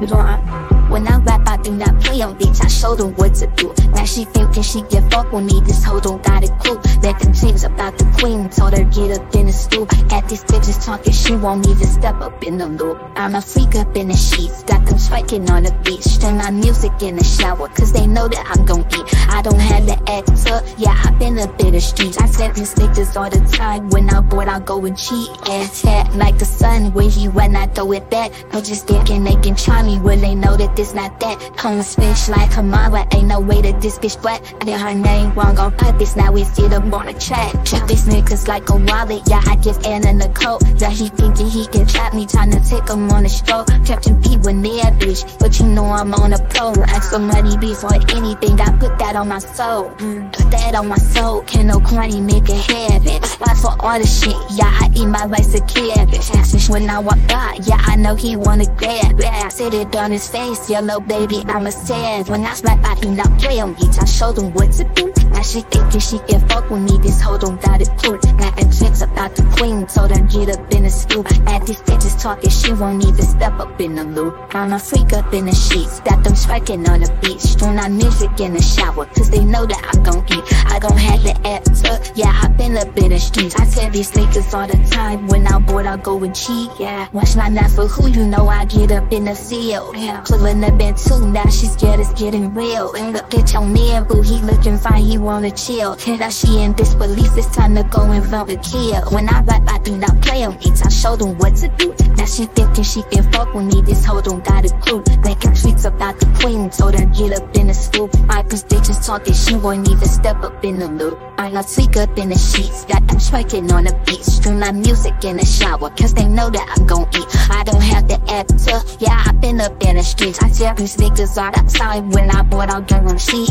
Middle on bitch, I showed them what to do. Now she thinking she can fuck with me, this hoe don't got a clue. Let them dreams about the queen, told her get up in the stool. At these bitches talking, she won't even step up in the loop. I'm a freak up in the sheets, got them striking on the beach. Turn my music in the shower, cause they know that I'm gon' eat. I don't have the actor, yeah, I've been a bit of streets. I these niggas all the time, when I'm bored, I'll go and cheat. Ass hat like the sun, when he when I throw it back. No just thinking they can try me, when they know that this not that. Come fish like mother, ain't no way that this bitch black. I did her name wrong on purpose, now we sit up on the track. Trap these niggas like a wallet, yeah, I give Anna the coat. Yeah, he thinking he can trap me, tryna take him on the stroke. Captain P with near bitch, but you know I'm on a pro. Ask for money before anything, I put that on my soul. Put that on my soul, can no corny make it happen. Fight for all the shit, yeah, I eat my rice a cabbage. Action when I walk by, yeah, I know he wanna grab it. I said it on his face, yellow baby, I'm a When I slap out, he not play on each, I showed him what to do. Now she thinking she can fuck with me, this hoe don't got it clue. Got a tricks about the queen, told her get up in the stool. At these bitches talking, she won't even step up in the loop. I'm a freak up in the sheets, got them striking on the beach. Strewn on music in the shower, cause they know that I'm gon' eat. I gon' have the answer, yeah, I've been up in the streets. I tell these niggas all the time, when I'm bored, I'll go and cheat, yeah. Watch my knife for who you know, I get up in the field. Yeah. Pulling up in two, now she scared it's getting real. And look at your man, boo, he looking fine, he wanna chill. Hear that she in disbelief, it's time to go and vote a kill. When I rap, I do not play on beats, I show them what to do. Now she thinking she can fuck with me, this hoe don't got a clue. Making tweets about the queen, told her get up in the. I cause bitches talking, she won't even step up in the loop. I'm a freak up in the sheets, got them striking on the beat. Stream my music in the shower, cause they know that I'm gon' eat. I don't have the actor, yeah, I've been up in the streets. I tell these niggas all the outside when I bought out guarantee.